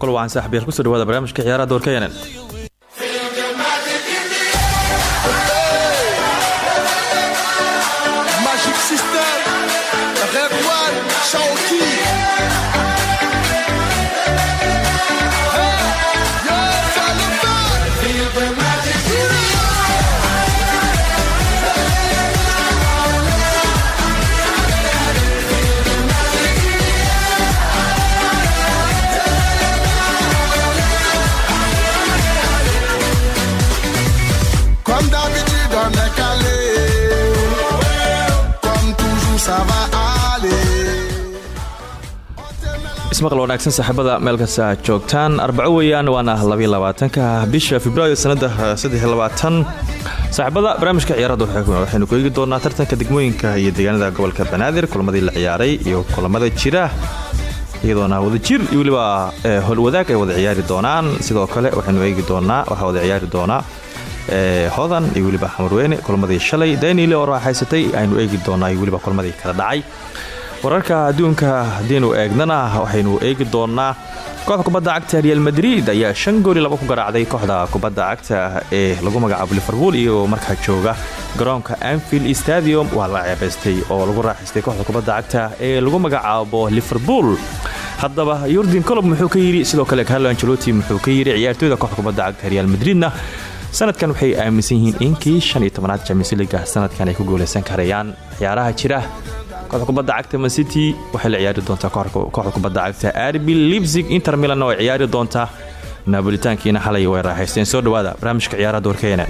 kol waxaan saaxiibayaal ku soo dhawaada barnaamijka ciyaaraha doorka yanan ismaqal wanaagsan saaxiibada meel kasta aad joogtaan. Arbaco weeyaan waana labaatanka bisha februaayo sanada saaxiibada barnaamijka ciyaarada waxaynu ku eegi doonaa tartanka degmooyinka iyo deegaanada gobolka banaadir kulamadii la ciyaaray iyo kulamada jira. Iyadoona wadajir iyo weliba howlwadaag ay wada ciyaari doonaan. Sidoo kale waxaynu eegi doonaa waxaa wada ciyaari doonaa hodan iyo weliba xamarweyne kulamadii shalay. Daniile oo raaxaysatay aynu eegi doonaa iyo weliba kulamadii kala dhacay wararka adduunka haddiinu eegnana waxaynu eegi doonaa kooxda kubadda cagta real madrid. Ayaa shan gooli laba ku garaacday kooxda kubadda cagta ee lagu magacaabo liverpool iyo markaa jooga garoonka anfield stadium. Waa la ceebaystay oo lagu raaxaystay kooxda kubadda cagta ee lagu magacaabo liverpool. Haddaba yurdin colob muxuu ka yidhi sidoo kale carlo angelotti muxuu ka yidhi ciyaartooyda kooxda kubadda cagta real madridna. Sanadkan waxay aaminsan yihiin inkii shan iyo tobanaad champions leaga sanadkan ay ku guuleysan karayaan ciyaaraha jira kooxda kubadda cagta mancity waxay la ciyaari doontaa kooxda kubadda cagta arbi lipzig inter milan oo ay ciyaari doontaa napolitaankiina xalay way raaxaysteen. Soo dhawaada barnaamijka ciyaaraha doorkeena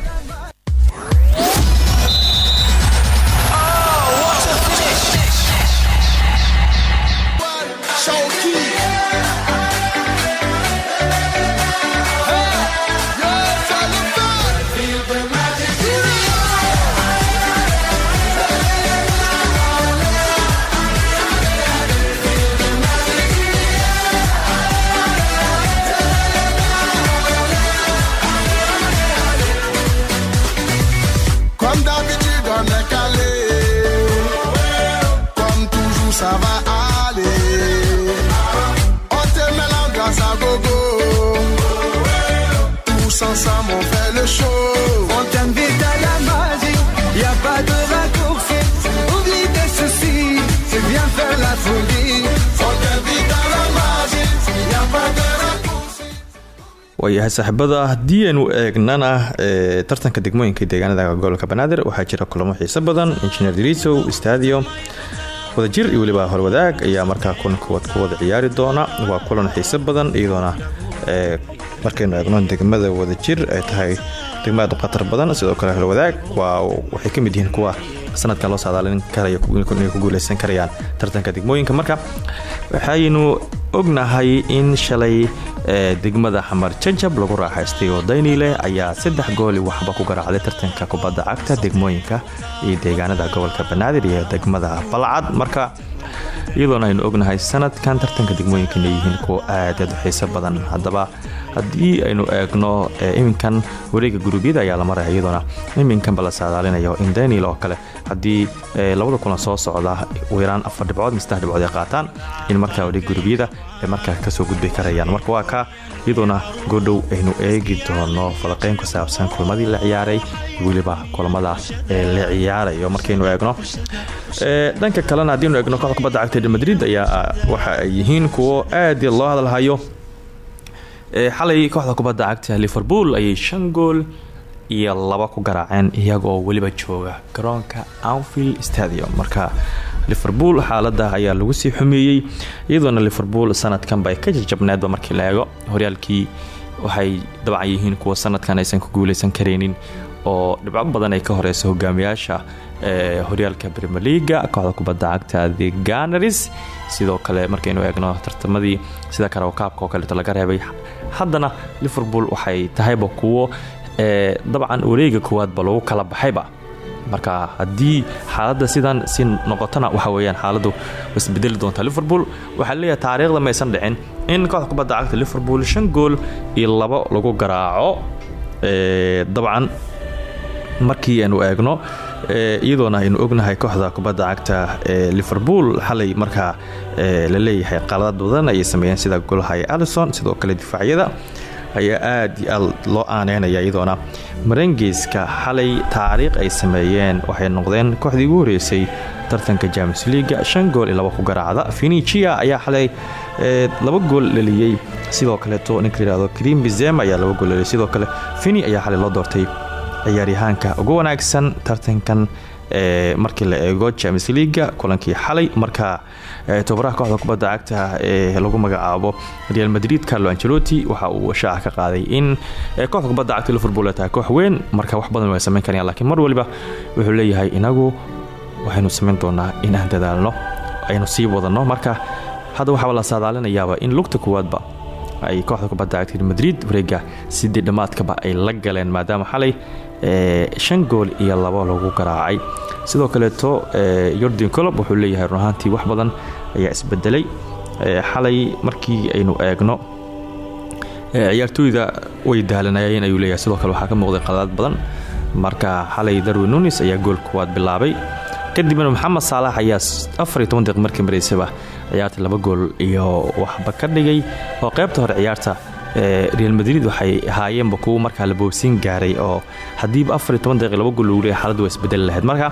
waayahay saaxiibada haddii aynu eegnana ee, tartanka degmooyinka deegaanada gobolka banaadir waxaa jira kulamo xiiso badan. Injineer dirisow stadium. Wadajir iyo weliba horwadaag ayaa markaa kulankood ku wada ciyaari doona. Waa kulan xiiso badan iyadoona markaynu eegno degmada wadajir ay tahay degmo aad u khatar badan. Sidoo kale horwadaag waa waxay ka mid yihiin kuwa sanadkan loo saadaalin karaya inay ku guuleysan karayaan tartanka degmooyinka. Marka waxaynu ognahay in shalay ee, degmada xamar jajab lagu raaxaystay oo dayniile ayaa saddex gooli waxba ku garaacday tartanka kubadda cagta degmooyinka iyo deegaanada gobolka banaadir iyo degmada balcad. Marka iyadoona aynu ognahay sanadkan tartanka degmooyinka inay yihiin aad u xiiso badan. Haddaba haddii aynu eegno ee, iminkan wareega guruubyada ayaa la maraya iyadoona iminkanba la saadaalinayo in daniel oo kale. Haddii labada kulan soo socda ugu yaraan afar dhibcood mise saddex ay qaataan in markaa wareega guruubyada ay markaa ka soo gudbi karayaan. Marka waa ka iyadoona goodhow aynu eegi doono falaqeyn ku saabsan kulmadii la ciyaaray weliba kulamada ee la ciyaarayo markaynu eegno. Ee, dhanka kalena haddiinu eegno kooxda madrid ayaa ah, waxa ay yihiin kuwo aad loo hadalhayo xalay kooxda kubadda cagta liverpool ayay shan gool iyo laba ku garaaceen iyagoo weliba jooga garoonka anfield stadium. Marka liverpool xaalada ayaa lagu sii xumeeyey iyadoona liverpool sanadkanba ay ka jajabneedba markii la eego. Horyaalkii waxay dabcan kuwa sanadkan aysan ku guuleysan karaynin oo dhibco badan ay ka horeysa hogaamiyaasha ee horyaalka premier leaga kooxda kubadda cagta the ganaris sidoo kale markaynu eegno tartamadii sida kale kaabka oo kaleeto laga reebay haddana liverpool waxay tahayba kuwo dabcan wareega koowaadba lagu kala baxayba marka haddii xaaladda sidan si noqotona waxa weyaan xaaladu wasbedeli doonta liverpool waxaa leeyahay taariikhda maysan dhicin in kooxda kubadda cagta liverpool shan gool iyo labo lagu garaaco dabcan. Markii aynu eegno iyadoona aynu ognahay kooxda kubadda cagta ee liverpool xalay markaa la leeyahay qaladaad badan ayay sameeyeen sida golaha alison sidoo kale difaacyada ayaa aad iyo loo aaneynaya iyadoona marengeyska xalay taariikh ay sameeyeen waxay noqdeen kooxdii ugu horeysay tartanka james leaga shan gool iyo ku garaacda. Finicia ayaa xalay laba gool dhaliyey sidoo kaleeto ninka layihahdo krim bizem ayaa laba gool dhaliyay. Sidoo kale fini ayaa xalay loo doortay ciyaaryahaanka ugu wanaagsan tartankan markii la eego james leaga kulankii xalay. Marka tobaraha kooxda kubadda cagta ee lagu magacaabo real madrid carlo angelotti waxa uu shaaca ka qaaday in kooxda kubadda cagta liverpool ay tahay koox weyn. Marka wax badan way samayn karayaan lakiin mar waliba wuxuu leeyahay inagu waxaynu samayn doonaa in aan dadaalno aynu sii wadanno marka hadda waxaaba la saadaalinayaaba in lugta koowaadba ay kooxda kubadda real madrid wareega sidii dhammaadkaba ay la galeen maadaama xalay shan gool iyo labo lagu garaacay. Sidoo kaleeto yordan colob wuxuu leeyahay run wax badan ayaa isbedelay xalay markii aynu eegno ciyaartooyda way daalanayeen ayuu leeyahay. Sidoo kale waxaa ka muuqday qaladaad badan. Marka xalay darwin nunis ayaa gool kuwaad bilaabay. Kadibna maxamed saalax ayaa afariyo toban markii maraysaba ciyaarta laba gool iyo waxba ka dhigay oo qaybta hore ciyaarta real madrid waxay ahaayeenba kuwa markaa la boobsiin gaaray oo toban daqiiq laba gool lagu leeyahay xaaladdu waa isbedeli lahayd. Marka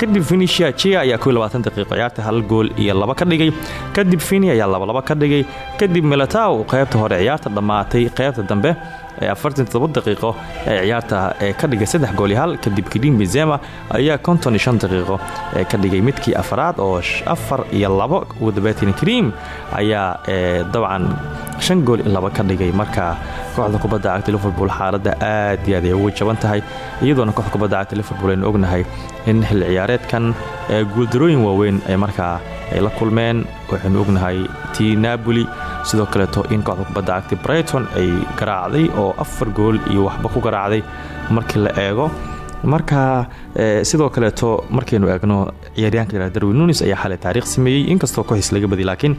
kadib finicia chia ayaa daqiiqo ciyaarta hal gool iyo laba ka dhigay. Kadib fini ayaa labalaba ka dhigay. Kadib milatow qaybta hore ciyaarta dhammaatay qaybta dambe daqiiqo ee ciyaarta ka dhigay saddex gool iyo hal. Kadib kidin bizema ayaa konton shan daqiiqo ka dhigay midkii afaraad oo afar iyo labo. Ugu dambeetin krim ayaa dabcan shan gool iyo laba ka dhigay. Marka kooxda kubadda cagta liverpool xaaladda aad iyo aad ay ugu jaban tahay iyadoona kooxda kubadda cagta liverpool aynu ognahay in xilli ciyaareedkan guuldarooyin waaweyn ay markaa ay la kulmeen. Waxaynu ognahay tii napoli sidoo kaleeto in kooxda kubadda cagta brighton ay garaacday oo afar gool iyo waxba ku garaacday markii la eego. Marka sidoo kaleeto markaynu eegno ciyaaryahanka la darwin nunis ayaa xalay taariikh sameeyey. Inkastoo kooxiis laga badiy laakiin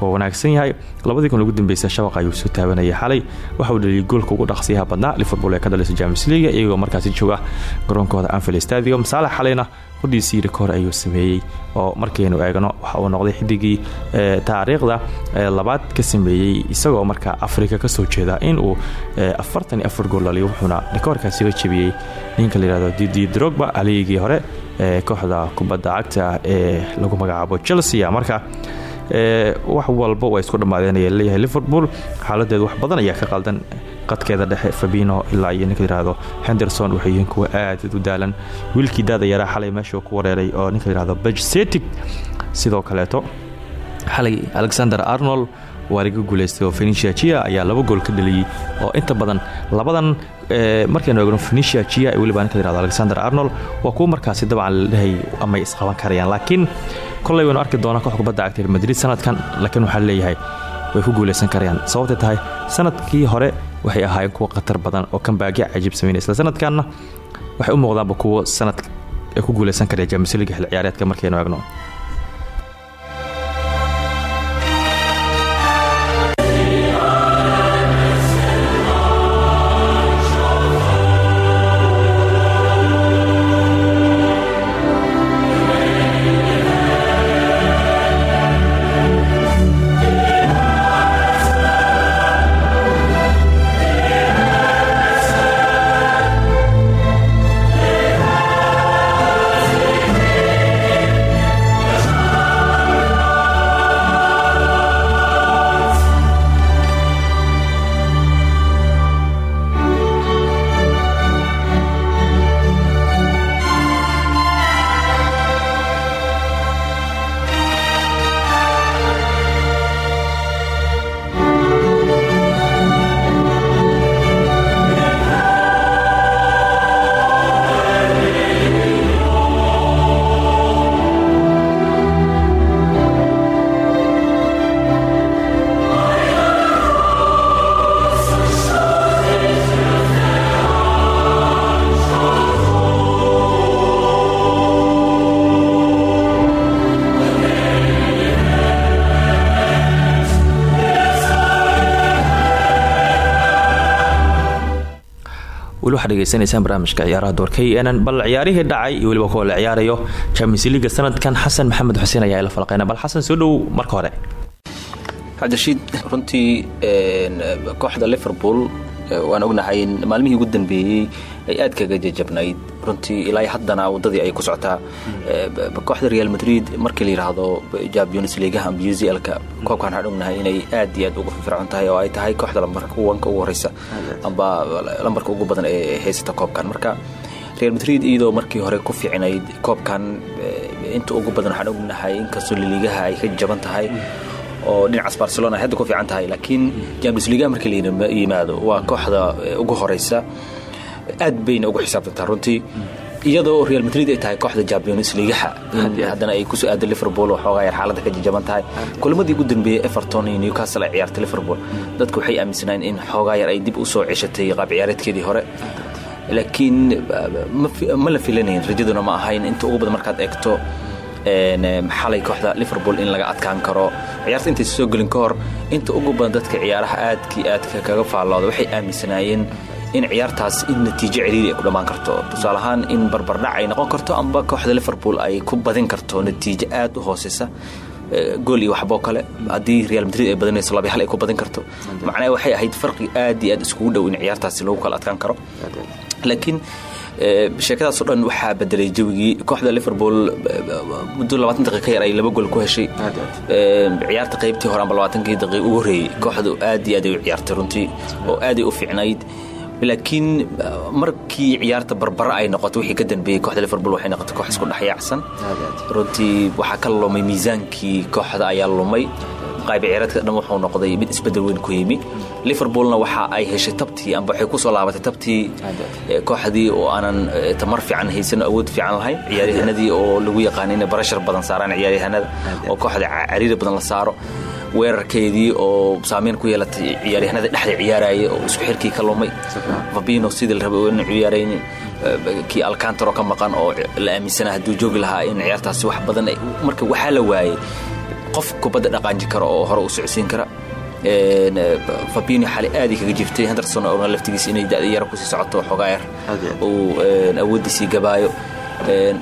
waa wanaagsan yahay. Labadii kun ugu dambeysay shabaqa ayuu soo taabanayay xalay. Waxa uu dhaliyay goolka ugu dhaqsiyaha badnaa liverpool ee ka dhalisay james leaga iyagoo markaasi jooga garoonkooda anfield stadium. Saalax xalayna qudhiisii rikoor ayuu sameeyey oo markaynu eegno waxa uu noqday xidigii taariikhda labaad ka sameeyey isagoo markaa afrika ka soo jeeda inuu afartan iyo afar gool dhaliyo wuxuuna rikoorkaasi ga jebiyey ninka layihahdo didi drogba haligii hore ee kooxda kubadda cagta ee lagu magacaabo chelsea. Marka wax walba waa isku dhammaadeen leeyahay liverpool. Xaaladeedu wax badan ayaa ka qaldan qadkeeda dhexe fabino ilaa iyo ninka yihahdo henderson waxay yihiin kuwa aad u daalan. Wiilkii daada yaraa xalay meeshuu ku wareeray oo ninka yihahdo bejsetic sidoo kaleeto xalay alexander arnold waa laga oo fenicia jia ayaa laba gool ka dhaliyey oo inta badan labadan markaynu eegno fenicia jia weliba ninka yihahdo alexander arnold. Waa kuwa markaasi dabcan ladhahay amay isqaban karayaan laakiin koley waynu arki doonaa koox kubadda cagta real madrid sanadkan laakiin waxaa leeyahay way ku guulaysan karayaan. Sababtay tahay sannadkii hore waxay ahaayeen kuwa khatar badan oo kambaagya cajiib sameynay isla sanadkanna waxay u muuqdaanba kuwo sanad ay ku guulaysan karaya jaamisliga xil ciyaareedka markaynu eegno waxaad dhegeysanaysaan barnaamijka ciyaaraha door k bal ciyaarihii dhacay iyo weliba kuwa ciyaarayo champions leaga sanadkan xasan maxamed xuseen ayaa ila falqeyna bal xasan soo dhow marka hore. Cabdirashiid runtii kooxda liverpool waan ognahay in maalmihii ugu dambeeyey ay aad kaga jajabnayd runtii ilaa haddana wadadii ay ku socotaa kooxda real madrid markii la yidhaahdo champions leagueha amba uclka koobkan waxaan ognahay inay aad iyo aad ugu firfircoon tahay oo ay tahay kooxda lambarka wanka ugu horeysa amba lambarka ugu badan ee haysata koobkan. Marka real madrid iyadoo markii hore ku fiicnayd koobkan inta ugu badan waxaan ognahay inkastoo liliigaha ay ka jaban tahay oo dhinacaas barcelona ay hadda ku fiican tahay. Laakiin champions leagueha markii la yimaado waa kooxda ugu horeysa aad bayna ugu xisaabtantaa runtii. Iyadoo real madrid ay tahay kooxda champions leagueha. Haddana ay ku soo aada liverpool oo xoogaa yar xaaladda ka jajaban tahay. Kulamadii ugu dambeeyey everton iyo newcastle ay ciyaartay liverpool. Dadku waxay aaminsanayeen in xoogaa yar ay dib u soo ceshatay qaab ciyaareedkeedii hore. Laakiin ma la filanayn rajaduna ma ahayn. Inta ugu badan markaad eegto xalay kooxda liverpool in laga adkaan karo? Ciyaarta intaysa soo gelin ka hor inta ugu badan dadka ciyaaraha aadkii aadka kaga faallooda waxay aaminsanaayeen in ciyaartaas in natiijo celiiri ay ku dhammaan karto. Tusaale ahaan in barbardhac ay noqon karto amba kooxda liverpool ay ku badin karto natiijo aad u hooseysa gool iyo waxboo kale. Haddii real madrid ay badanayso labi hal ay ku badin karto. Macnaha waxay ahayd farqi aad iyo aad iskugu dhow in ciyaartaasi lagu kala adkaan karo. Laakiin sheekadaasoo dhan waxaa bedelay jawigii kooxda liverpool muddo labaatan daqiiq ka yar ay laba gool ku heshay. Ciyaarta qaybtii hore amba labaatankii daqiiq ugu horreeyey kooxdu aad iyo aad ay u ciyaartay runtii oo aaday u fiicnayd laakiin markii ciyaarta barbara ay noqoto wixii ka dambeeyey kooxda liverpool waxay noqotay koox isku dhexyaacsan runtii waxaa ka lumay miisaankii kooxda ayaa lumay. Qayb ciyaareedka dhan wuxuu noqday mid isbeddel weyn ku yimi liverpoolna waxa ay heshay tabtii amba waxay ku soo laabatay tabtii kooxdii oo aanan tamar fiican haysan awood fiican lahayn. Ciyaaryahanadii oo lagu yaqaana inay barashar badan saaraan ciyaaryahanada oo kooxda cariiri badan la saaro. Weerarkeedii oo saameyn ku yeelatay ciyaaryahanada dhexda ciyaaraya oo isku xirkii ka lumay. Fabino sidii la rabay oona ciyaaraynin kii alcantaro ka maqan oo la aaminsana hadduu joogi lahaa in ciyaartaasi wax badan marka waxaa la waayey qof kubadda dhaqaanji kara oo hore u socodsiin kara fabino xali aad kaga jirtay henderson oona laftigiisa inay da'da yara ku sii socoto xoogaa yar uu awooddiisii gabaayo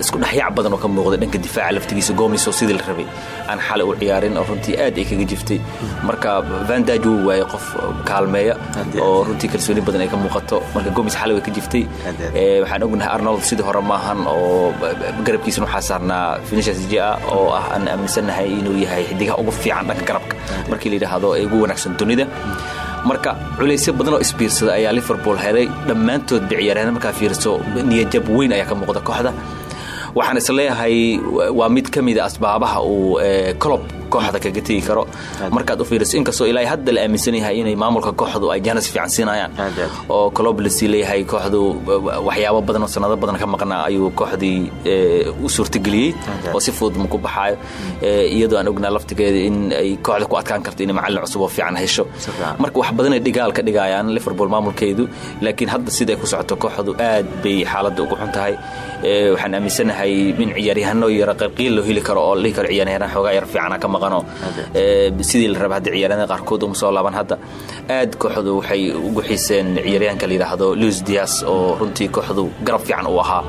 isku dhexyaac badan oo ka muuqda dhanka difaaca laftigiisa gomis oo sidii la rabay. Aan xalay u ciyaarin oo runtii aad ay kaga jiftay. Marka vandaj wuu waayey qof kaalmeeya oo runtii kalsooni badan ay ka muuqato. Marka gomis xalay way ka jiftay. Waxaan ognahay arnold sidii hore maahan oo garabkiisana waxaa saarnaa finishers ja oo ah aan aaminsannahay inuu yahay xidigaha ugu fiican dhanka garabka. Markii la yidhaahdo ee ugu wanaagsan dunida marka culaysyo badan oo isbiirsada ayaa liverpool helay dhammaantoodba ciyaaryahan markaa fiiriso niyajab weyn ayaa ka muuqda kooxda. Waxaan is leeyahay waa mid ka mida asbaabaha uu colob kooxda kaga tegi karo. Markaad u fiiriso inkastoo ilaa hadda la aaminsan yahay inay maamulka kooxdu ay janis fiican siinayaan. Oo colob la sii leeyahay kooxdu waxyaabo badan oo sanado badan ka maqnaa ayuu kooxdii u suurtageliyey. Oo si fudud ma ku baxaayo. Iyadoo aan ognaa laftigeeda in ay kooxda ku adkaan karto inay macallin cusub oo fiican hesho. Marka wax badanay dhigaal ka dhigayaan liverpool maamulkeedu laakiin hadda siday ku socoto kooxdu aad bay xaaladda ugu xun tahay waxaan aaminsanahay min ciyaaryahano yara qarqiil loo heli karo oo dhihi karo ciyaaryahan xoogaa yar fiicana ka maqano. Sidii la raba hadda ciyaaryahanada qaarkood uma soo laaban hadda. Aad kooxdu waxay ugu xiiseen ciyaaryahanka la yidhaahdo luis dias oo runtii kooxdu garab fiican uu ahaa.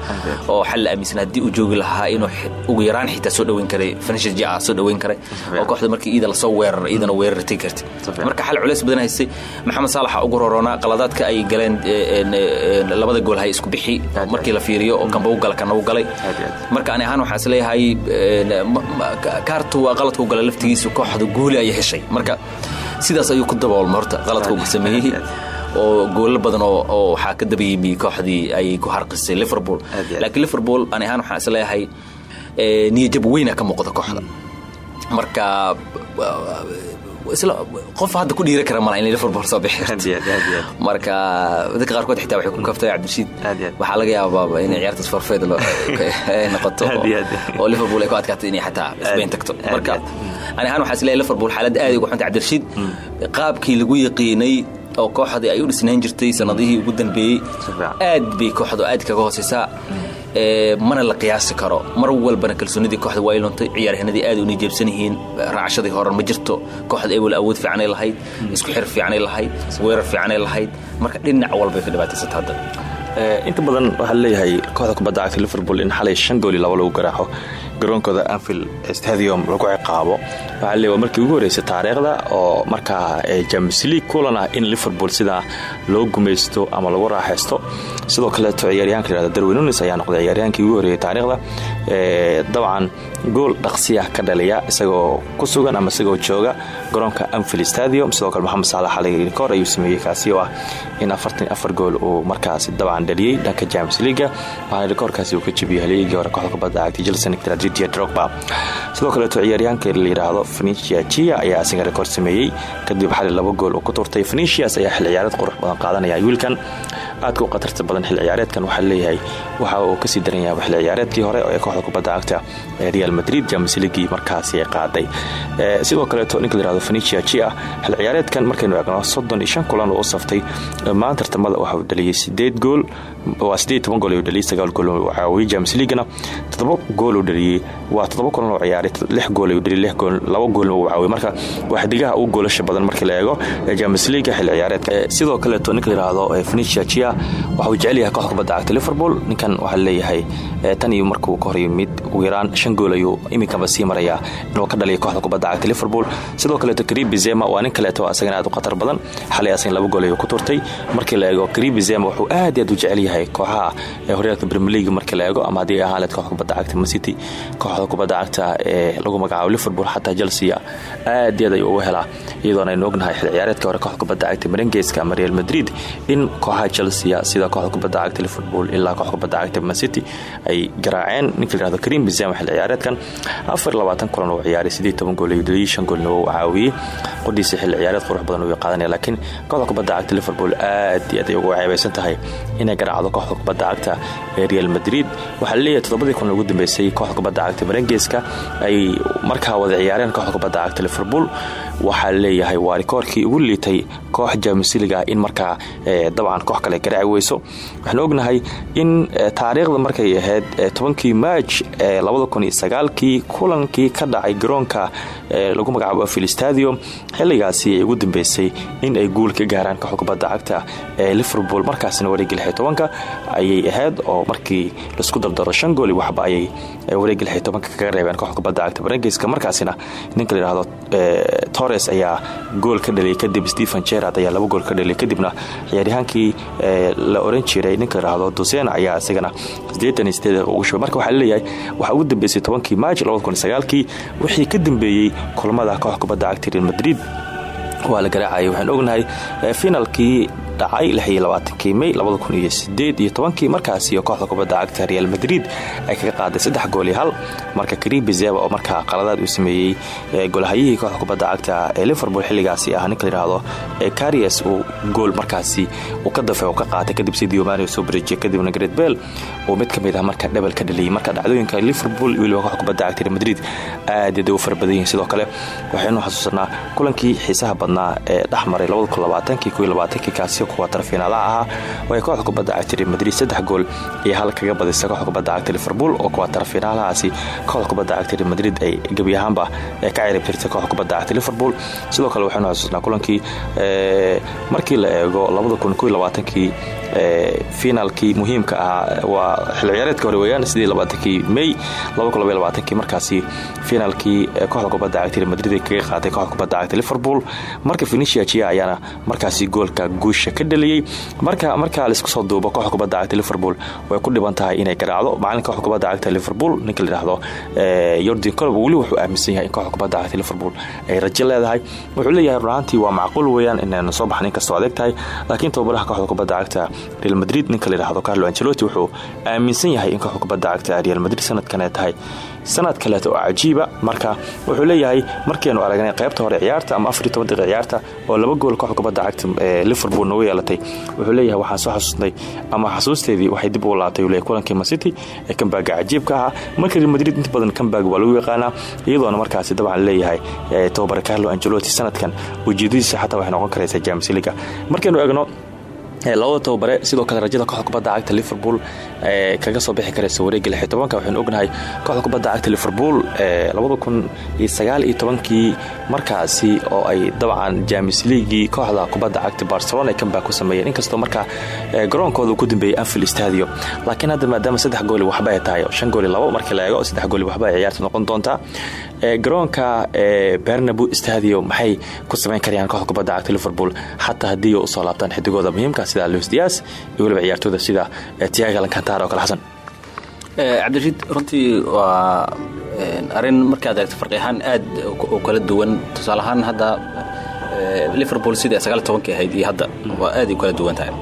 Oo xal la aaminsan haddii uu joogi lahaa inuu ugu yaraan xitaa soo dhoweyn karay finishes ja soo dhoweyn karay. Oo kooxda markii iida la soo weerar iidana weerar tegi kartay marka xal culays badan haystay maxamed saalaxa ugu roroonaa qaladaadka ay galeen labada gool hay isku bixi. Markii la fiiriyo oo kamba galay. Marka ani ahaan waxaan is leeyahay kaartu waa qaladka u gala laftigiisu kooxda guuli ayay heshay. Marka sidaas ayuu ku daboolma horta qaladka uga sameeyey oo goolal badan oo waxaa ka daba yimi kooxdii ayay ku harqisay liverpool. Laakiin liverpool ani ahaan waxaan is leeyahay niyajab weyna ka muuqda kooxda. Marka qof hadda ku dhiira kara malaha inay liverpool soo bixi marka dadka qaarkood xitaa waxay ku kaftay cabdishiid waxaa laga yaabaa in ciyaartaas forfeed noqoto oo liverpool ay ku adkaatay inay xataa spain tagto. marka ani ahaan waxaa is leeyahay liverpool xaaladda aad ugu xunta cabdirashiid qaabkii lagu yaqiinay oo kooxdii ay u dhisnayn jirtay sanadihii ugu dambeeyey aad bay kooxdu aad kaga hooseysaa mana la qiyaasi karo. Mar walbana kalsoonidii kooxda waa iluntay ciyaaryahanadii aad una jeebsan yihiin. Raacashadii horan ma jirto. Kooxda ewel awood fiicanay lahayd. Isku xir fiicanay lahayd. Weerar fiicanay lahayd. Marka dhinac walbay ka dhibaataysata hadda inta badan waxaa leeyahay kooxda kubadda cagta liverpool in xalay shan gool iyo labo lagu garaaco. Garoonkooda anfield stadium lagu ciqaabo. Waxaa leeyahay waa markii ugu horeysay taariikhda oo markaa james league kulan ah in liverpool sidaa loo gumaysto ama lagu raaxaysto sidoo kaleeto ciyaaryahanka layihahdo darwin nunes ayaa noqday ciyaaryahankii ugu horeeyay taariikhda dabcan gool dhaqsiya ka dhaliya isagoo ku sugan ama isagoo jooga garoonka anfield stadium. Sidoo kale maxamed saalax xalay rikoor ayuu sameeyey kaasi oo ah in afartan afar gool uu markaasi dabcan dhaliyey dhanka james leaga waxaana rikoorkaasi uu ka jebiyey haliigii hore kooxda kubadda cagtay jelson didier drogba. Sidoo kaleeto ciyaaryahanka la yidhaahdo fenicia chia ayaa isaga rikoor sameeyey kadib xali laba gool uu ku turtay fenicias ayaa xil ciyaareed qurux badan qaadanaya wiilkan aadka u khatarta badan xil ciyaareedkan waxaa leeyahay waxa uu ka sii daran yahay xil ciyaareedkii hore ee kooxda kubadda cagta ee real madrid james leagui markaasi ay qaaday. Sidoo kaleeto ninka layihahdo fenicia chia xil ciyaareedkan markaynu eegno soddon iyo shan kulan oo u saftay dhammaan tartamada waxa uu dhaliyey sideed gool waa sideed toban gool ayuu dhaliyey sagaal gool caawiyey james leaguena toddoba gool uu dhaliyey waa toddoba kulan oo ciyaaray lix gool ayuu dhaliyey lix gool laba goolna uu caawiyey marka waa xidigaha ugu goolasha badan markii la eego james leaga xil ciyaareedka sidoo kaleeto ninka layihahdo fenicia chia waxa uu jecel yahay kooxda kubadda cagta liverpool. Ninkan waxaa leeyahay tan iyo markuu ka hor yimid ugu yaraan shan gool ayuu iminkaba sii marayaa inuu ka dhaliya kooxda kubadda cagta liverpool. Sidoo kaleeto kariib bizema waa nin kaleeto asagana aad u khatar badan. Xalay asagan laba gool ayuu ku turtay markii la eego kariib bizema wuxuu aad iyo aad u jecel yahay kooxaha horyaalka premier league markii la eego. Ama haddii ahaan leed kooxda kubadda cagta mancity kooxda kubadda cagta ee lagu magacaabo liverpool xataa chelsea aad iyo aad ayuu uga helaa. Iyadoona aynu ognahay xil ciyaareedka hore kooxda kubadda cagta marengeska ama real madrid in kooxaha chelsea sida kooxda kubadda cagta liverpool ilaa kooxda kubadda cagta mancity ay garaaceen. Ninka layihahdo karim bizema xil ciyaareedkan. Kulan uu ciyaaray gool goolna uu caawiyey. Qodhiisa xil ciyaareed qurux badan uu qaadanaya laakiin kooxda kubadda cagta liverpool aad iyo aad ay ugu ceebaysan tahay inay garaacdo kooxda kubadda cagta ee real madrid. Waxaa la leeyahay toddobadii kulan ugu dambeysay kooxda kubadda cagta marengeska ay markaa wada ciyaareen kooxda kubadda cagta liverpool. Waxaa leeyahay waa rikoorkii ugu liitay koox jaamisiliga in markaa dabcan koox kale garaaci weyso waxaan ognahay in taariikhda markay ahayd tobankii maaj kii kulankii ka dhacay garoonka lagu magacaabo afil stadium xiligaasi ay ugu dambeysay in ay guul ka gaaraan kooxda cagta ee liverpool. Markaasna wareegi lixi tobanka ayay ahayd oo markii la isku dardaro shan gooli waxba ayay wareegi lixi tobanka kaga reebeen kubadda cagta barengeska markaasina ninka la yidhahdo torres ayaa gool ka dhaliyay kadib stephen gerard ayaa laba gool ka dhaliyay kadibna ciyaaryahankii la oran jiray ninka la yidhahdo dusena ayaa isagana siddeetan iyo ugu shubay. Marka waxaa leeyahay waxaa ugu dambeysay tobankii maaj kii wixii ka dambeeyey kulamada koox kubadda cagta real madrid waa la garaacayay. Waxaan ognahay finalkii dhacay kii may iyo tobankii markaasi kooxda kubadda cagta real madrid ay kaga qaaday saddex gool iyo hal. Marka karim bizeba oo markaa qaladaad uu sameeyey golahayihii kooxda kubadda cagta ee liverpool xilligaasi ah ninka layidhaahdo carias uu gool markaasi uu ka dafe ka qaatay. Kadib sidii omani soo bareejiyay kadibna garet bell uu mid ka mid ah marka dhebel ka dhaliyay. Marka dhacdooyinka liverpool weliba kooxda kubadda cagta real madrid aad aad u sidoo kale waxaynu xasuusanaa kulankii xiisaha badnaa ee dhexmaray kaasi kuwa tarfiinaalaha ahaa oo ay kooxda kubadda cagta real madrid saddex gool iyo hal kaga badisa kooxda kubadda cagta liverpool oo kuwa tarfiinaalahaasi kooxda kubadda cagta real madrid ay gebi ahaanba ka cirib tirtay kooxda kubadda cagta liverpool. Sidoo kale waxaynu xasuusnaa kulankii markii la eego kii finaalkii muhiimka ahaa waa xil ciyaareedka hore weyaan kii may kii markaasi finaalkii kooxda kubadda cagta real madrid ay kaga qaaday kooxda kubadda cagta liverpool. Marka fenicia jia ayaana markaasi goolka guusha ka dhaliyey marka markaa la isku soo duubo kooxda kubadda cagta liverpool way ku dhiban inay garaacdo. Macalinka kooxda cagta liverpool ninka la yidhaahdo yordan colob weli wuxuu aaminsan yahay in kooxda kubadda cagta liverpool ay rajo leedahay. Wuxuu leeyahay runaantii waa macquul weeyaan inaynu soo baxan inkastoo adeeg tahay. Laakiin tababaraha kooxda kubadda cagta real madrid ninka la yidhaahdo carlo ancelotti wuxuu aaminsan yahay in kooxda kubadda cagta real madrid sanadkan ay tahay sanad kaleeto oo cajiiba. Marka wuxuu leeyahay markaynu aragnay qaybta hore ciyaarta ama ciyaarta oo laba gool kooxda kubadda cagta ee liverpool noogu yeelatay. Wuxuu leeyahay waxaan soo xasuusnay ama xasuusteedii waxay dib ugu laabtay kulankii masity ee kambaaga cajiibka ahaa. Marka madrid inta badan kambaag waa lagu yaqaanaa iyadoona markaasi dabcan leeyahay tababara carlo angelotti sanadkan ujeedadiisa xataa waxay noqon karaysaa james liga markaynu eegno labada tababare sidoo kale rajada kooxda kubadda cagta liverpool kaga soo bixi karaysa wareegga lix tobanka waxaynu ognahay kooxda kubadda cagta liverpool labada kun iyo sagaal iyo oo ay dabcan james leagii kooxda kubadda cagta barcelona ay kambaa ku sameeyeen. Inkastoo markaa garoonkooda ku dambeeyey anfield stadio laakiin hadda maadaama saddex gooli waxba ay tahay shan gooli labo markii la eego saddex gooli waxba ay ciyaarta noqon doontaa garoonka bernabu stadio maxay ku samayn karayaan kooxda kubadda cagta liverpool? Xataa haddii u soo laabtaan xidigooda muhiimka sida luis dias iyo weliba ciyaartooda sida tiaga lankantara oo kale. Xasan. Cabdirashiid runtii waa arrin markaad eegto farqi ahaan aad u kala duwan. Tusaale ahaan hadda liverpool sidai sagaal tobankii ahayd iyo hadda waa aad u kala duwan tahay.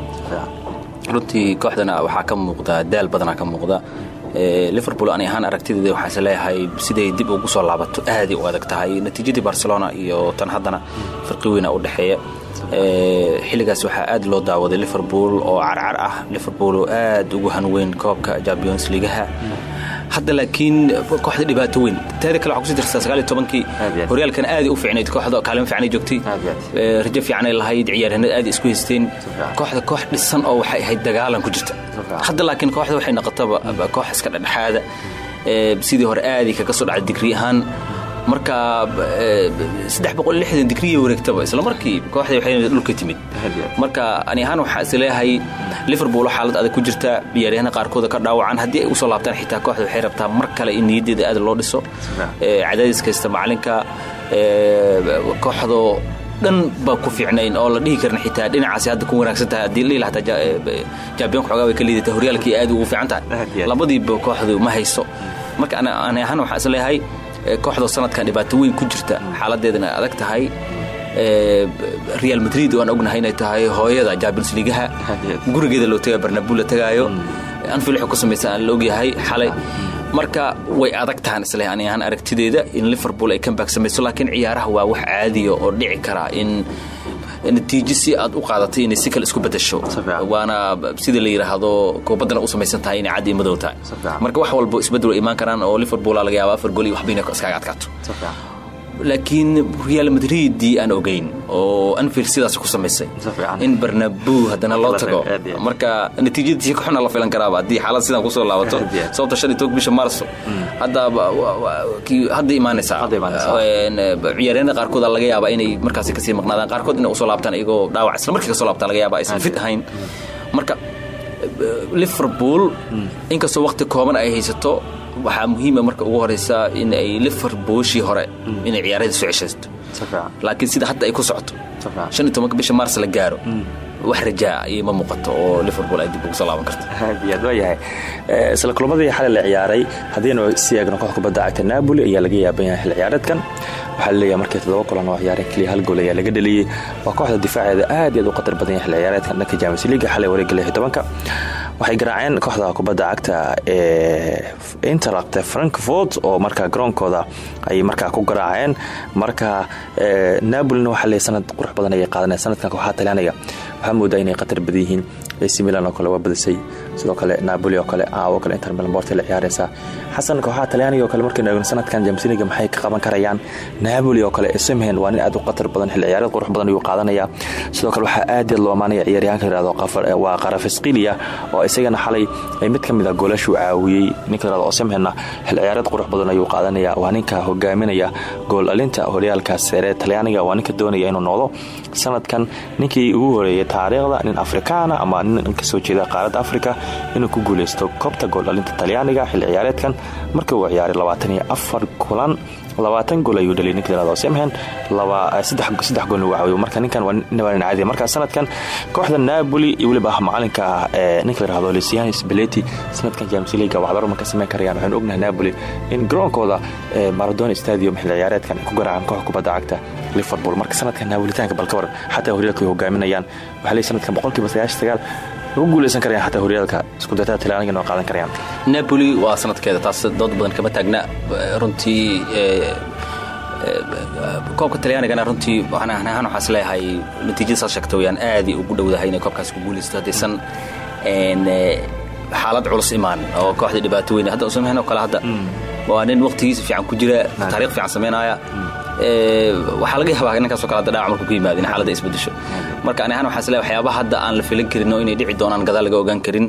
Runtii kooxdana waxaa ka muuqda daal badanaa ka muuqda liverpool ani ahaan aragtideeda waxaase leeyahay siday dib ugu soo laabato aaday u adag tahay. Natiijadii barcelona iyo tan haddana farqi weyna u dhexeeya. Xilligaas waxaa aad loo daawaday liverpool oo carcar ah. Liverpool oo aad ugu hanweyn koobka champions ligaha hadda laakiin kooxda dhibaato weyn. Teeda kale waxaa ku sii jirtaa sagaal iyo tobankii. Horyaalkan aad u fiicnayd kooxda kaalimo fiicanay joogtay. Rajo fiicanay lahayd ciyaaryahanad aad isku haysteen. Kooxda koox dhisan oo waxay ahayd dagaalan ku jirta. Hadda laakiin kooxda waxay noqotaba koox iska dhexdhexaada. Sidii hore aadi kaga soo dhacday digri ahaan marka digriya wareegtaba isla markii kooxdii waxay dhulka timid. Marka ani ahaan waxaa is leeyahay liverpool xaalad adag ku jirta ciyaaryahanna qaarkooda ka dhaawacan haddii ay u soo laabtaan xitaa kooxda waxay rabtaa mar kale in niyaddeeda aad loo dhiso. Cadaadis kaysta macalinka kooxdoo dhan baa ku fiicnayn oo la dhihi karin xitaa dhinacaasi hadda ku wanaagsan tahay. Haddii la hataa jaabiyoonka xoogaa way ka liidata horyaalkii aad ugu fiican tahay. Labadiiba kooxdu ma hayso. Marka ani ahaan waxaa is leeyahay kooxdoo sanadkan dhibaato weyn ku jirta. Xaaladeedana adag tahay real madrid waan ognahay inay tahay hooyada champions ligaha gurigeeda loo tagayo barnabu la tagaayo anfield wuxuu ku samaysan aan la ogyahay xalay. Marka way adag tahan isle ani ahaan aragtideeda in liverpool ay comeback samayso laakiin ciyaaraha waa wax caadiya oo dhici kara in natiijo si aad u qaadatay inay si kale isku bedasho waana sida la yidhaahdo koobaddana u samaysan tahay inay cad iyo madow tahay. Marka wax walbo isbeddel imaan karaan oo liverpool laga yaaba afar gol iyo waxba inay iskaga adkaato laakiin real madridii aan ogeyn oo anfield sidaas ku samaysay. In barnabu haddana loo tago. marka natiijadiisi kaxuna la filan karaaba haddii xaalad sidan ku soo laabato sababta shan iyo toban bisha maarso hadda hadda imaanaysaa ciyaaryahanada qaarkooda laga yaabaa inay markaasi ka sii maqnaadaan. Qaarkood inay u soo laabtaan iyagoo dhaawac isla markii ka soo laabtaan laga yaaba aysan fit ahayn. Marka liverpool inkastoo waqti kooban ay haysato waxaa muhiima marka ugu horeysa in ay liverpoolshii hore inay ciyaarada soo ceshaysto laakiin sida hadda ay ku socoto. Shan iyo tobanka bisha maars la gaaro. Wax rajaa iyo ma muuqato oo liverpool ay dib ugu soo laaban karto. Aad waayahay isla kulamadii xalay la ciyaaray haddiinu sii eegno koox kubadda cagta napoli ayaa laga yaaban yahay xil ciyaareedkan. Waxaa la leeyahay markii toddoba kulan oo ciyaareen keliya hal gool ayaa laga dhaliyey waa kooxda difaaceeda aad iyo aad u khatar badan yahay xil ciyaareedkan dhanka james liga xalay wareegga lix iyo tobanka waxay garaaceen kooxda kubadda cagta ee interact frankfort oo markaa garoonkooda ay markaa ku garaaceen. Marka napolina waxaa leeyahay sanad qurux badan ayay qaadanaya sanadkan kooxaha talyaaniga waxaa moodaa inay khatar badan yihiin. Ac milan oo kale waa badisay. Sidoo kale napoli oo kale oo kale inter milan borta la ciyaaraysa. Xasan kooxaha talyaaniga oo kale markaynu eegno sanadkan jamsiniga maxay ka qaban karayaan? Napoli oo kale esemhen waa nin aad u khatar badan xil ciyaareed qurux badan ayuu qaadanaya. Sidoo kale waxaa aad yaad loo amaanaya ciyaaryahanka yiraahdo waa qarafisqilia oo isagana xalay mid ka mid a goolashu caawiyey. Ninka yiraahdo osemhenna xil ciyaareed qurux badan ayuu qaadanaya. Waa ninka hogaaminaya gool alinta horyaalka sare talyaaniga waa ninka doonaya inuu noqdo sanadkan. Ninkii ugu horeeyay taariikhda nin afrikaana ama nin ka soo jeeda qaaradda afrika inuu ku guuleysto koobta gool alinta talyaaniga xil ciyaareedkan. Markii uu ciyaaray kulan labaatan gool ayuu dhaliyay ninka yiraahdo semhen saddex goolna waa caawiyo marka ninkan waa caadiya marka sanadkan kooxda napoli iyo weliba ah macalinka ninka la yiraahdo luciano spalletti sanadkan james leaga waxdaro ma ka samayn karayaan. Waxaynu ognahay napoli in garoonkooda maradona stadium xil ciyaareedkan ay ku garaacaan koox kubadda cagta liverpool. Marka sanadkan napolitaanka balka waran xataa horyaalka way hogaaminayaan waxaa leeyahay sanadkan boqolkiiba sagaashan sagaal ugu guuleysan karayaan xataa horyaalka. Iskudatada talyaaniga waa qaadan karayaan. Napoli waa sanadkeeda taas dood badan kama taagna. Runtii koobka talyaanigana runtii ahaan waxaas leeyahay natiijada saas sheegta wayaan aaday ugu dhowdahay inay koobkaas ku guuleysto. Haddaysan xaalad culus imaan oo kooxda dhibaato weyn. Hadda usamahan oo kale hadda? Waa nin waqtigiisa fiican ku jira taariikh fiican samaynaya ee, waxaa laga yaabaa ninkaasoo kale hadda dhaawac markuu ku yimaado in xaaladda isbedesho marka ani ahaan waxaa is leeyahay waxyaabaha hadda aan la filin karin oo inay dhici doonaan gadaal laga ogaan karin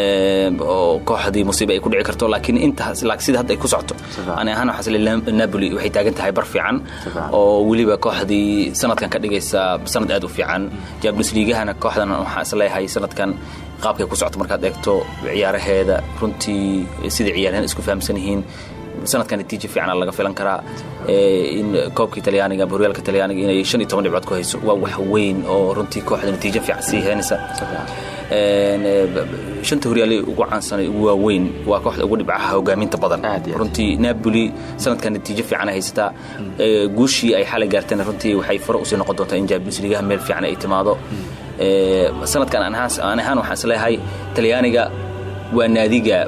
ee, oo kooxdii musiiba ay ku dhici karto laakiin intaas sida hadda ay ku socoto. Ani ahaan waxaa is leeyahay napoli waxay taagan tahay bar fiican oo weliba kooxdii sanadkan ka dhigaysa sanad aad u fiican. Champions leaguehana kooxdan waxaa is leeyahay sanadkan qaabkay ku socoto markaad eegto ciyaaraheeda. Runtii sidai ciyaaryahan isku fahamsan yihiin sanadkan natiijo fiicana laga filan karaa ee, in koobkii talyaaniga horyaalka talyaaniga inay shan iyo toban dhibcood ku hayso waa wax weyn oo runtii kooxda natiijo fiican sii b- b- shanta horyaalay ugu caansanay ugu waaweyn waa kooxda ugu dhibcaha hogaaminta badan. Runtii napoli sanadkan natiijo fiican ay haysataa Ee, guushii ay xalay gaarteen runtii waxay faro u sii noqon doontaa in leagueha meel fiican ay timaado. Ee, sanadkan aan ahaan- aan ahaan waxaan is leeyahay talyaaniga waa naadiga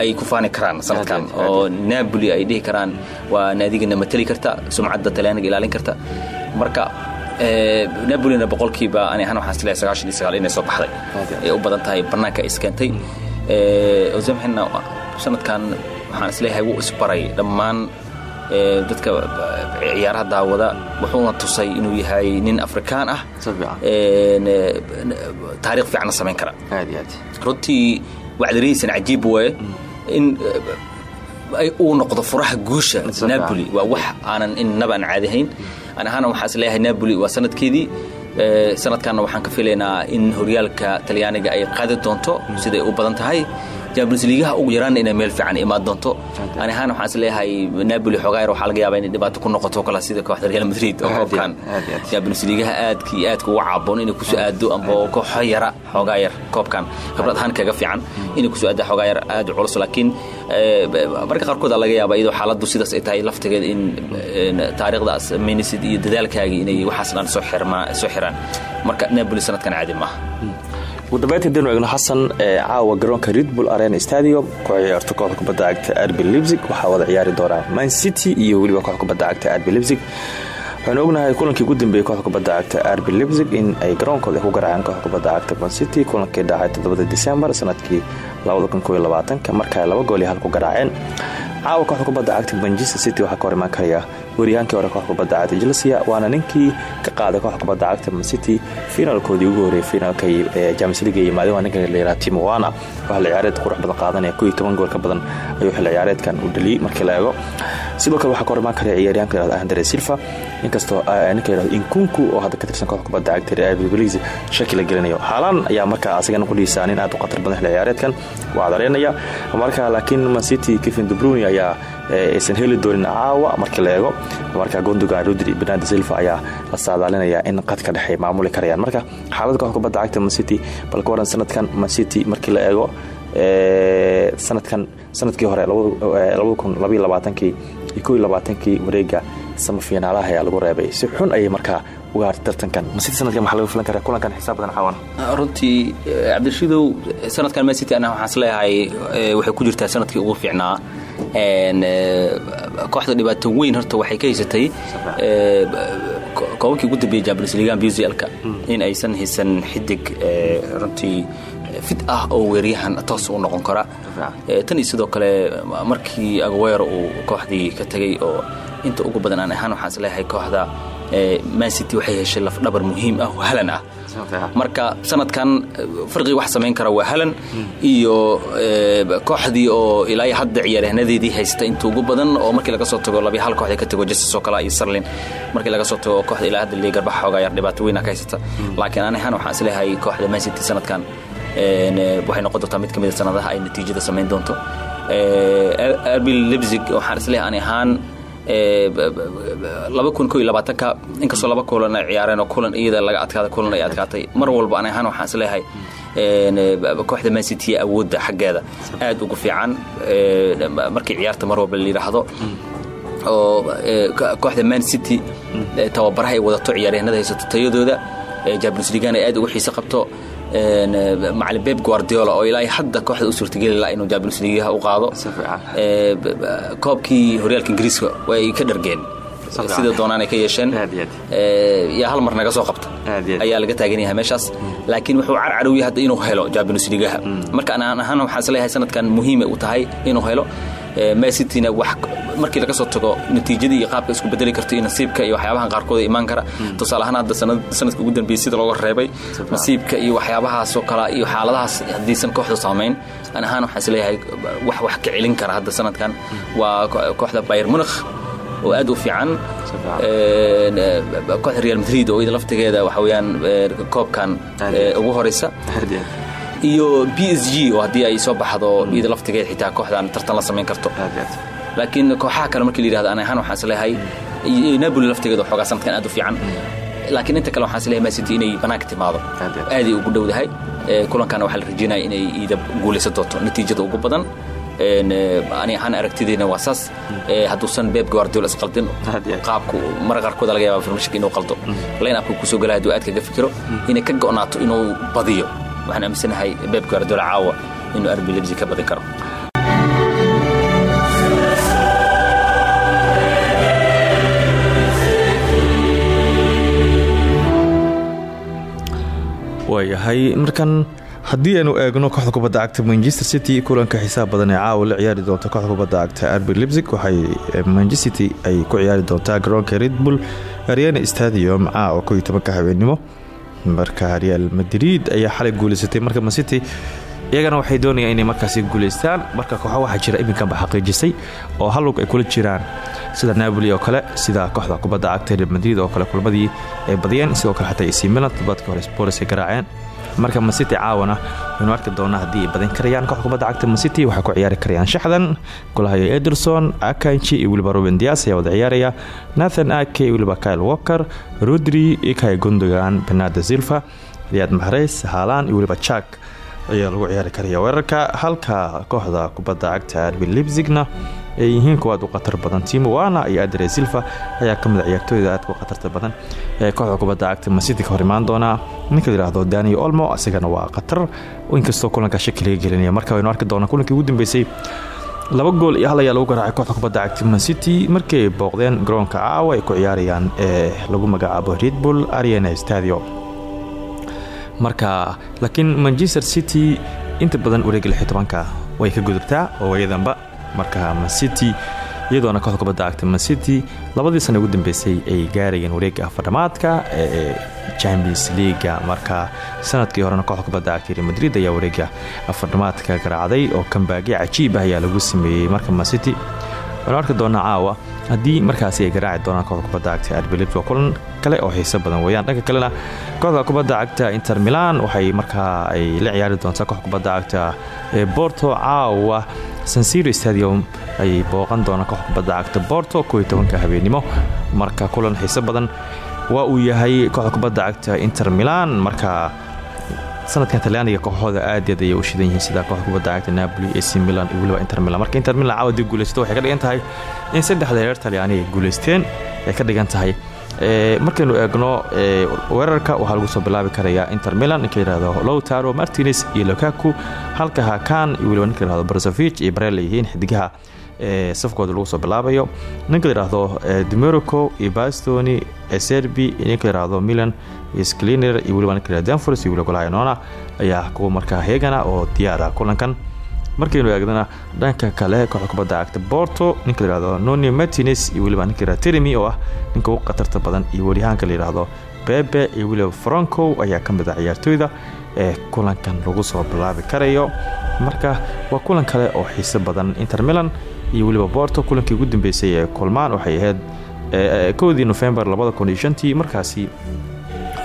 ay ku faani karaan sanadkan oo napoli ay dhihi karaan waa naadigana matali karta sumcadda talyaaniga ilaalin karta. Marka ee, napolina boqolkiiba ani ahaan waxaan is leeyahay sagaashan iyo sagaal inay soo baxday. Ay u badan tahay bannaanka iskeentay Ee, ozemxina sanadkan waxaan is leeyahay wuu isbaray dhammaan ee, dadka eh, ciyaaraha daawada wuxuuna tusay inuu yahay nin afrikaan ah. Taariikh fiicanna samayn kara. Runtii wacdarihiisana cajiib waye in ay uu noqdo furaha guusha Sax. napoli. waa wax aanan innaba aan caadihayn an ahaana waxaa is leeyahay napoli waa sanadkeedii Ee, sanadkanna waxaan ka filaynaa in horyaalka talyaaniga ay qaadi doonto siday u badan tahay leagueha ugu yaraana inay meel fiican imaan doonto. Ani ahaan waxaan is leeyahay napoli xoogaa yar waxaa laga yaabaa inay dhibaato ku noqoto kale sida kooxda real madrid oo koobkan leagueha aadka iyo aadka uga caaboon inay ku soo aado amba kooxo yara xoogaa yar koobkan. Khibrad ahaan kaga fiican inay ku soo aada xoogaa yar aad u culus laakiin ee, marka qaarkood aa laga yaabaa iyadoo xaaladdu sidaas ay tahay laftigeeda in taariikhdaas menisid iyo dadaalkaagii inay waxaas dhan soo xiraan. Marka napoli sanadkan caadi maaha ugu dambeynta hadaynu eegno xasan ee caawa garoonka redbull arena stadium ku ciyaarto kooxda kubadda cagta arbi lipzig waxaa wada ciyaari doonaa man city iyo weliba kooxda kubadda cagta arbi lipzig waxaanu ognahay kulankii ugu dambeeyey kooxda kubadda cagta arbi lipzig in ay garoonkooda ku garaaceen kooxda kubadda cagta man city kulankii dhacay toddobada disembar sannadkii marka ay laba gool hal ku garaaceen. Caawa kooxda kubadda cagta manchester city waxaa ka imaan karaya weeriyaankii hore kooxda kubadda cagta chelsea waana ninkii ka qaaday kooxda kubadda cagta man city finaalkoodii ugu horreeyay finaalka ee Champions League iyo maadaama ninka la yiraahdo Timo Werner. Waxa la ciyaareed qurux badan qaadanaya 12 gool ka badan ayuu xil ciyaareedkan u dhaliyay markii la eego sidoo kale waxaa ka hor imaan karaya ciyaaryahanka la yiraahdo Andre Silva inkastoo ah, ninka la yiraahdo Inkunku oo hadda ka tirsan kooxda kubadda cagta Real Betis shaki la gelinayo. Haaland ayaa markaa asagana ku dhiisaa nin aad u khatar badan xil ciyaareedkan. Waa dareynaya marka laakiin Man City Kevin De Bruyne ayaa ee, aysan heli doonin caawa markii la eego. Marka Gundogan Rodri Bernardo Silva ayaa la saadaalinaya in qadka dhexe maamuli karayaan. Marka xaaladda kooxda kubadda cagta Man City bal ka waran sanadkan Man City markii la eego ee, sanadkan sannadkii hore iyo kii wareega samafiinaalaha ayaa lagu reebay. Si xun ayay markaa uga hartay tartankan. Man City sanadkan maxaa laga filan karaa? Kulankan xisaab badan caawan runtii eh, cabdirashiidow sanadkan man city anaa waxaan is leeyahay eh, waxay ku jirtaa sannadkii ugu fiicnaa. Eh, kooxda dhibaato weyn horta waxay ka haysatay ko- koobabkii ugu dambeeyey champions league buzlka in aysan haysan xidig runtii fit ah oo weeryahan toos u noqon kara. Eh, tan iyo sidoo kale markii aguero uu kooxdii ka tegay oo inta ugu badan aan ahaan waxaan is leeyahay kooxda eh, man city waxay heshay lafdhabar muhiim ah oo halan ah. Marka sanadkan farqii wax samayn kara waa halan iyo eh, kooxdii oo ilaa iyo hadda ciyaaryahaanadeedii haysta inta ugu badan oo markii laga soo tago labiyo hal kooxda ka tago justice oo kale iyo sarlin markii laga soo tago kooxda ilaa hadda liga garbaxa xoogaa yar dhibaato weyna ka haysata. Laakiin aan ahaan waxaan is leeyahay kooxda man city sanadkan waxay noqon doontaa mid ka mid a sanadaha ay natiijada samayn doonto. Eh, arbil lebzig waxaan is leeyahay ani ahaan eh, laba kun ko iyo labaatanka inkastoo laba kulan ay ciyaareen oo kulan iyada laga adkaaday kulan ay adkaatay. Mar walba ani ahaan waxaan eh, kooxda man city ee awoodda xaggeeda aad ugu fiican. Eh, markii ciyaarta mar walba la yidhaahdo oo eh, ko- kooxda man city eh, tababaraha ay wadato ciyaaryahanada haysato tayadooda eh, leagueana ay aad ugu xiise qabto. eh, macalin beb guardiola oo ilaa hadda kooxda u suurtageli laha inuu champions leagueha u qaado. Eh, koobkii horyaalka ingiriiska way ka dhargeen. Sida doonaan ay ka yeesheen. Eh, yaa hal mar naga soo qabta. Ayaa laga taagan yahay meeshaas. Laakiin wuxuu carcarowya hadda inuu helo champions leagueha marka aan ahaan waxaan is leeyahay sanadkan muhiim ay u tahay inuu helo macityna wax markii laga soo tago natiijadii iyo qaabka isku bedeli karto iyo nasiibka iyo waxyaabahan qaarkood imaan kara. Tusaale ahaan hadda sanadka ugu dambeeyey sida looga reebay nasiibka iyo waxyaabahaasoo kale iyo xaaladahaas haddiisan kooxda saamayn an ahaan waxaan is leeyahay wax wax ka celin kara hadda sanadkan. Waa kooxda bayer munikh oo aad u fiican. Kooxda real madrid oo ida laftigeeda waxa weyaan koobkan ugu horeysa iyo b s g oo haddii ay soo baxdo ida laftigeed xitaa kooxdan tartan la samayn karto. Laakiin kooxaha kale markii la yiraahdo an ahaan waxaan is leeyahay napoli laftigeeda xoogaa sanadkan aad u fiican. Laakiin inta kale waxaan is leeyahay masity inay banaanka timaado. Aaday ugu dhowdahay. Kulankana waxaa la rajeynaya inay iida guulaysan doonto natiijada ugu badan. Ani ahaan aragtideena waa saas. Hadduusan beeb guardiola isqaldin qaabku mara qaarkooda laga yaaba farmashika inuu qaldo. Line-upka ku soo galaya hadduu aad kaga fikiro. Inay ka go'naato inuu badiyo waxaan aaminsanahay beeb guardiola caawa inuu arbi lebsi ka badin karo. Waayahay markan haddii aynu eegno kooxda kubadda cagta manchester city kulanka xisaab badan ee caawa la ciyaari doonta kooxda kubadda cagta arbi libsig waxay manchester city ay ku ciyaari doontaa garoonka redbull ariana stadium caawa ko iyo tobanka habeenimo marka real madrid ayaa xalay guuleysatay marka mancity iyagana waxay doonayaan inay markaasi guuleystaan. Marka kooxa waxaa jira iminkanba xaqiijisay oo halug ay kula jiraan. Sida napoli oo kale sida kooxda kubadda cagta real madrid oo kale kulmadii ay badiyeen. Sidoo kale xataa ac milan toddobaadkii hore spolis ay garaaceen. Marka mancity caawana waynu arki doonaa haddii badin karayaan kooxda kubadda cagta mancity waxay ku ciyaari karayaan shaxdan. Golahayo ederson akanji iyo weliba ruben dias ayaa wada ciyaaraya. Nathan ake iyo weliba kyle walker rodri ikay gondogan benardo silva riyaad mahreys haalan iyo weliba jack ayaa lagu ciyaari karaya weerarka halka kooxda kubadda cagta arbi libzigna ay yihiin kuwaad u khatar badan. Timo wana iyo adre silva ayaa ka mid a ciyaartooyda aadka u khatarta badan ee kooxda kubadda cagta. Masiti ka hor imaan doonaa ninka layihahdo daniel olmo isagana waa khatar. Inkastoo kulanka shaki gelinaya marka waynu arki doonaa kulankii ugu dambeysay laba gool iyo hal ayaa lagu garaacay kooxda kubadda cagta mancity markii ay booqdeen garoonka caawa ku ciyaarayaan ee lagu magacaabo redbull ariana stadio marka laakiin manchester city inta badan tobanka. Way ka gudubtaa oo wayadanba marka mancity iyadoona kooxda kubadda cagta mancity labadii sana ugu dambeysay ay gaarayeen wareega afardhamaadka ee champions leaga marka sannadkii horena kooxda kubadda real madrid ayaa wareega afardhamaadka garaacday oo kambaagyo cajiib ah ayaa lagu sameeyey. Marka mancity waanu arki doonaa caawa. Haddii markaasi ay garaaci doonaan kooxda kubadda cagta arbilib waa kulan kale oo xiiso badan weeyaan. Dhanka kalena kooxda kubadda cagta inter milan waxay markaa ay la ciyaari doontaa kooxda kubadda cagta ee borto caawa sansiro stadium ayay booqan doonaan kooxda kubadda cagta borto kooiyo tobanka habeenimo marka kulan xiiso badan waa uu yahay kooxda kubadda cagta inter milan. Marka sanadkan talyaaniga kooxooda aad aad ayay u shidan yihiin sida kooxda kubadda cagta napoli ac milan iyo weliba inter milan. Marka inter milan caawa dib guulaysato waxay ka dhigan tahay in saddexda reer talyaani ay guulaysteen ay ka dhigan tahay. Markaynu eegno weerarka waxaa lagu soo bilaabi karayaa inter milan ninka yidhahdo lowtaro martines iyo lokaku halka hakan iyo weliba ninka yidhahdo brozovich iyo barel ay yihiin xidigaha safkooda lagu soo bilaabayo ninka layidhaahdo demerico iyo bastoni serbi ninka layidhaahdo milan scliner iyo weliba ninka iyo weliba golaha ayaa kuwa markaa heegana oo diyaara kulankan markaynu eegnana dhanka kale kooxda kubadda cagta borto ninka layihahdo noni martines iyo weliba ninka oo ah ninka ugu khatarta badan iyo weriyahaanka layidhaahdo bebe iyo weliba franco ayaa ka mid ah ciyaartooyda ee kulankan lagu soo bilaabi karayo marka waa kulan kale oo xiiso badan inter milan iyo weliba borto kulankii ugu dambeysay ee kulmaan waxay ahayd kowdii nofembar tii markaasi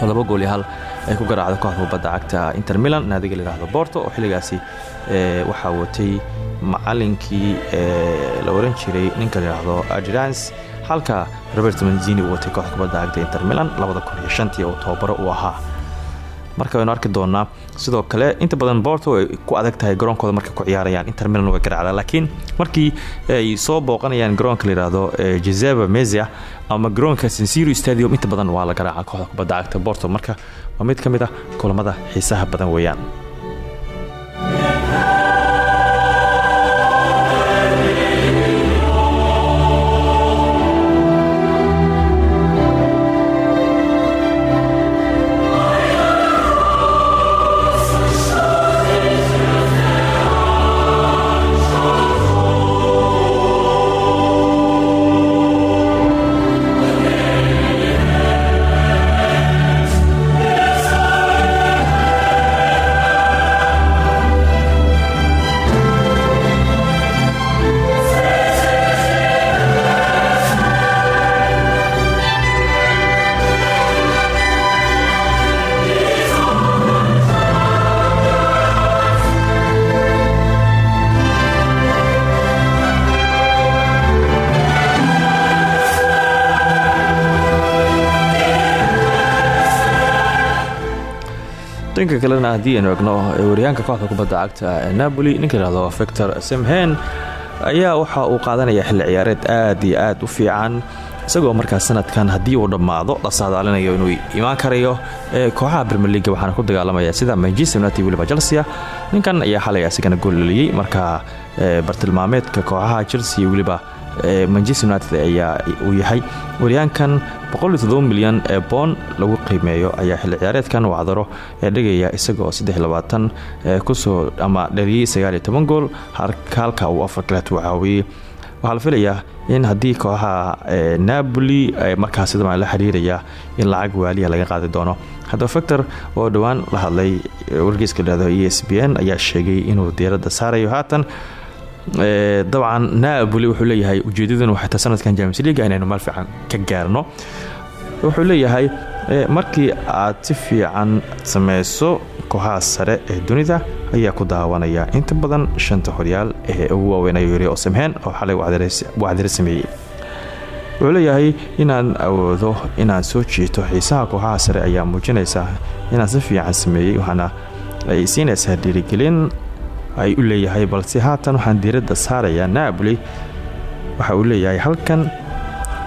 laba gool iyo hal ay ku garaacday kooxda kubadda cagta inter milan. Naadiga layihahdo borto oo xilligaasi waxaa watay macalinkii la oran jiray ninka layidhaahdo adrans halka robert manzini uu kooxda kubadda cagta inter milan tii oo tababaro uu ahaa marka waynu arki doonaa sidoo kale inta badan borto ay ku adag tahay garoonkooda markay ku ciyaarayaan. Inter milan way garacda laakiin markii ay soo booqanayaan garoonka layidhaahdo jezeba mesia ama garoonka sansiro stadium inta badan waa la garaaca kooxda kubadda cagta borto marka waa mid ka mid ah kulamada xiisaha badan weeyaan dhanka kalena haddii aynu egno waryahanka kooxda kubadda cagta ee napoli ninka yihahdo victor semhen ayaa waxa uu qaadanaya xilli ciyaareed aad iyo aad u fiican isagoo markaas sanadkan haddii uu dhammaado la saadaalinayo inuu imaan karayo kooxaha brmer leaga waxaana ku dagaalamaya sida manchester united weliba chelsea ninkan ayaa xalay asigana goolleliyey marka bartilmaameedka kooxaha chelsea weliba manchester united ayaa uu yahay. Waryaankan milyan ee boon lagu qiimeeyo ayaa xilli ciyaareedkan wacdaro ee dhigaya isagoo ku soo ama dhaliyey gool halka uu afar kaleet u caawiyey waxaa la filayaa in haddii kooxaha napoli markaas sidama la xiriiraya in lacag waaliya laga qaadi doono. Haddaba factor oo dhowaan la hadlay wargeyska e s ayaa sheegay inuu diiradda saarayo. Haatan dabcan napoli wuxuu leeyahay ujeedadan waxayta sanadkan james leaga inaynu meel fiican ka gaarno. Wuxuu leeyahay markii aad si fiican sameyso kooxaha sare ee dunida ayaa ku daawanaya. Inta badan shanta horyaal ee ugu waaweynay yiri oo samheen oo xalay wacdiro sameeyey. Wuxuu leeyahay inaan awoodo inaan soo jiito xiisaha kooxaha sare ayaa muujinaysa inaan si fiican sameeyey waxaana ay siinaysaa dhiirigelin ay u leeyahay balse haatan waxaan diiradda saarayaa naaboli waxa uu leeyahay halkan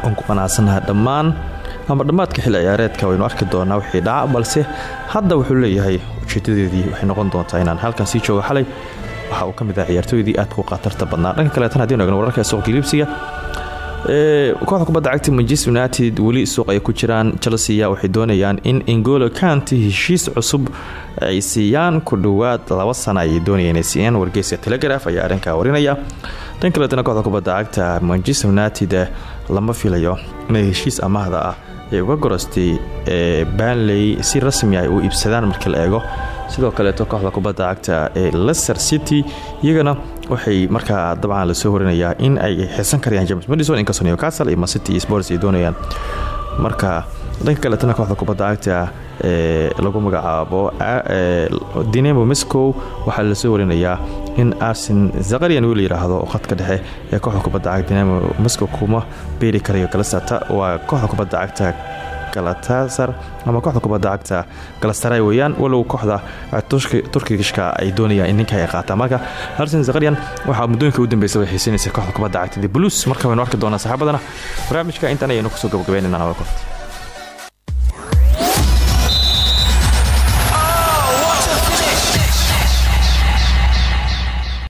oon ku qanacsanaha dhammaan ama dhammaadka xilli ciyaareedka waynu arki doonaa wixii dhaca balse hadda wuxuu leeyahay ujeedadeedii waxay noqon doontaa inaan halkan sii joogo xalay. Waxa uu ka mid ah ciyaartooydii aadku khatarta badnaa. Dhanka kaleetan haddiinu egno wararka suuqa liibsiga kooxda kubadda cagta manchester united weli suuq ay ku jiraan chelsea waxay doonayaan in ingolo kanti heshiis cusub ay siiyaan ku dhowaad laba sana ayay doonayeen siiyaan wargeyska telegraf ayaa arrinkaa warinaya. Dhan kaleetana kooxda kubadda cagta manchester united lama filayo inay heshiis amaahda ah ay uga gorostay banley si rasmi ay u iibsadaan markii la eego sidoo kaleeto kooxda kubadda cagta ee leicester city iyagana waxay markaa dabcan la soo warinayaa in ay xisan karayaan james madison inkastoo newcastle iyo macity iyo sports ay doonayaan. Marka dhanka kaleetana kooxda kubadda cagta ee lagu magacaabo dinamo moscow waxaa la soo warinayaa in arsen zakarian wiil yidhaahdo oo khadka dhexe ee kooxda kubadda cagta dinamo moscow kuma beeri karayo galasata waa kooxda kubadda cagta galatasar ama kooxda kubadda cagta galastaray weeyaan walow kooxda turkishka ay doonayaan in ninka ay qaataan. Marka arsen zakarian waxaa muddooyinka u dambeysay way xiisanaysa kooxda kubadda cagta. Blues marka waynu arki doonaa saxaabadana barnaamijka intan ayaynu ku soo gabagabeynayna nabada kooxda